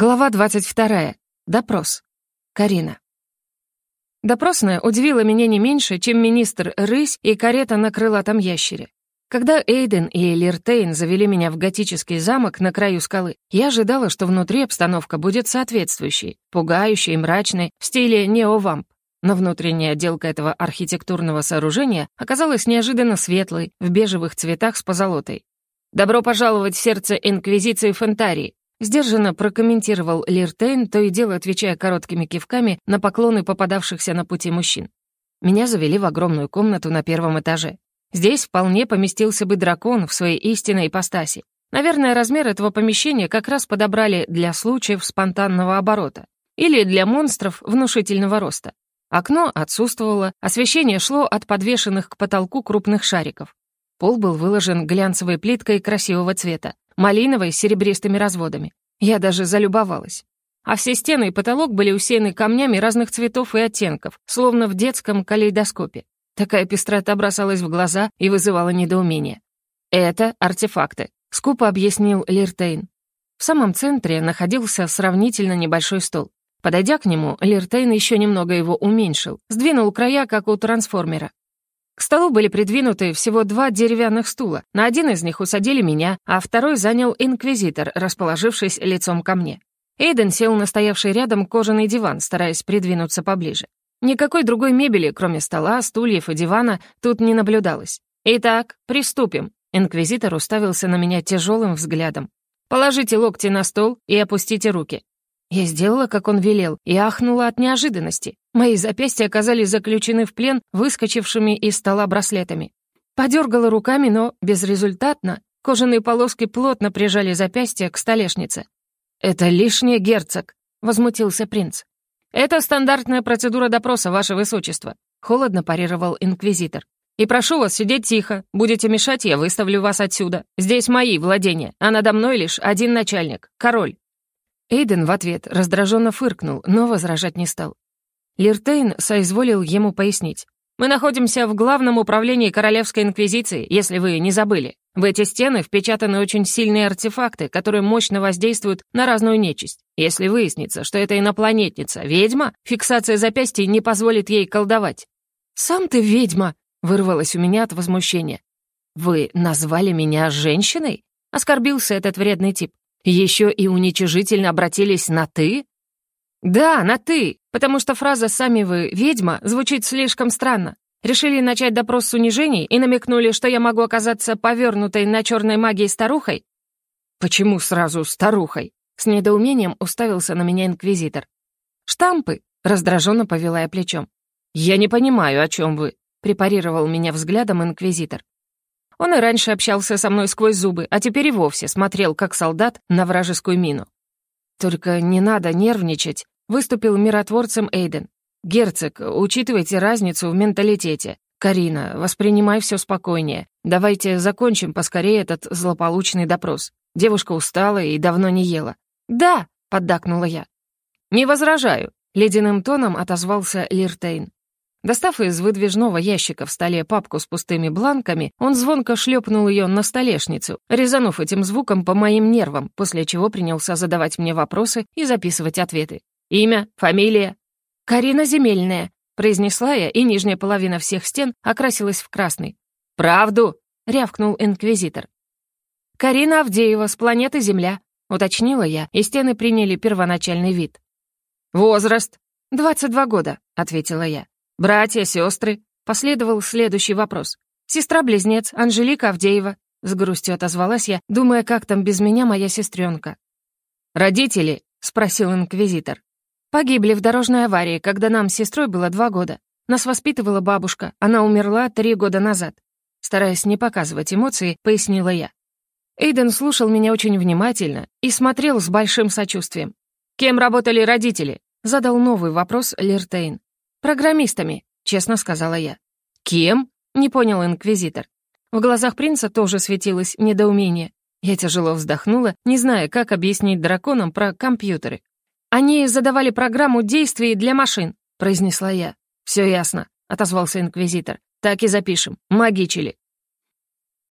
Глава 22. Допрос. Карина. Допросная удивила меня не меньше, чем министр Рысь и карета на крылатом ящере. Когда Эйден и Лиртейн завели меня в готический замок на краю скалы, я ожидала, что внутри обстановка будет соответствующей, пугающей и мрачной, в стиле нео-вамп. Но внутренняя отделка этого архитектурного сооружения оказалась неожиданно светлой, в бежевых цветах с позолотой. «Добро пожаловать в сердце Инквизиции Фентарии», Сдержанно прокомментировал Лиртейн, то и дело отвечая короткими кивками на поклоны попадавшихся на пути мужчин. Меня завели в огромную комнату на первом этаже. Здесь вполне поместился бы дракон в своей истинной ипостаси. Наверное, размер этого помещения как раз подобрали для случаев спонтанного оборота или для монстров внушительного роста. Окно отсутствовало, освещение шло от подвешенных к потолку крупных шариков. Пол был выложен глянцевой плиткой красивого цвета, малиновой с серебристыми разводами. Я даже залюбовалась. А все стены и потолок были усеяны камнями разных цветов и оттенков, словно в детском калейдоскопе. Такая пестрота бросалась в глаза и вызывала недоумение. «Это артефакты», — скупо объяснил Лиртейн. В самом центре находился сравнительно небольшой стол. Подойдя к нему, Лиртейн еще немного его уменьшил, сдвинул края, как у трансформера. К столу были придвинуты всего два деревянных стула. На один из них усадили меня, а второй занял инквизитор, расположившись лицом ко мне. Эйден сел на стоявший рядом кожаный диван, стараясь придвинуться поближе. Никакой другой мебели, кроме стола, стульев и дивана, тут не наблюдалось. «Итак, приступим», — инквизитор уставился на меня тяжелым взглядом. «Положите локти на стол и опустите руки. Я сделала, как он велел, и ахнула от неожиданности. Мои запястья оказались заключены в плен выскочившими из стола браслетами. Подергала руками, но безрезультатно. Кожаные полоски плотно прижали запястья к столешнице. «Это лишнее, герцог», — возмутился принц. «Это стандартная процедура допроса, ваше высочество», — холодно парировал инквизитор. «И прошу вас сидеть тихо. Будете мешать, я выставлю вас отсюда. Здесь мои владения, а надо мной лишь один начальник — король. Эйден в ответ раздраженно фыркнул, но возражать не стал. Лиртейн соизволил ему пояснить. «Мы находимся в главном управлении Королевской Инквизиции, если вы не забыли. В эти стены впечатаны очень сильные артефакты, которые мощно воздействуют на разную нечисть. Если выяснится, что это инопланетница, ведьма, фиксация запястья не позволит ей колдовать». «Сам ты ведьма!» — вырвалось у меня от возмущения. «Вы назвали меня женщиной?» — оскорбился этот вредный тип. Еще и уничижительно обратились на «ты»? Да, на «ты», потому что фраза «сами вы ведьма» звучит слишком странно. Решили начать допрос с унижений и намекнули, что я могу оказаться повернутой на черной магии старухой? Почему сразу старухой? С недоумением уставился на меня инквизитор. «Штампы», — раздраженно повела я плечом. «Я не понимаю, о чем вы», — препарировал меня взглядом инквизитор. Он и раньше общался со мной сквозь зубы, а теперь и вовсе смотрел, как солдат, на вражескую мину. «Только не надо нервничать», — выступил миротворцем Эйден. «Герцог, учитывайте разницу в менталитете. Карина, воспринимай все спокойнее. Давайте закончим поскорее этот злополучный допрос. Девушка устала и давно не ела». «Да», — поддакнула я. «Не возражаю», — ледяным тоном отозвался Лиртейн. Достав из выдвижного ящика в столе папку с пустыми бланками, он звонко шлепнул ее на столешницу, резанув этим звуком по моим нервам, после чего принялся задавать мне вопросы и записывать ответы. «Имя? Фамилия?» «Карина Земельная», — произнесла я, и нижняя половина всех стен окрасилась в красный. «Правду!» — рявкнул инквизитор. «Карина Авдеева с планеты Земля», — уточнила я, и стены приняли первоначальный вид. «Возраст?» «Двадцать два года», — ответила я. «Братья, сестры?» — последовал следующий вопрос. «Сестра-близнец, Анжелика Авдеева», — с грустью отозвалась я, думая, как там без меня моя сестренка. «Родители?» — спросил инквизитор. «Погибли в дорожной аварии, когда нам с сестрой было два года. Нас воспитывала бабушка, она умерла три года назад». Стараясь не показывать эмоции, пояснила я. Эйден слушал меня очень внимательно и смотрел с большим сочувствием. «Кем работали родители?» — задал новый вопрос Лертейн. «Программистами», — честно сказала я. «Кем?» — не понял инквизитор. В глазах принца тоже светилось недоумение. Я тяжело вздохнула, не зная, как объяснить драконам про компьютеры. «Они задавали программу действий для машин», — произнесла я. «Все ясно», — отозвался инквизитор. «Так и запишем. Магичили».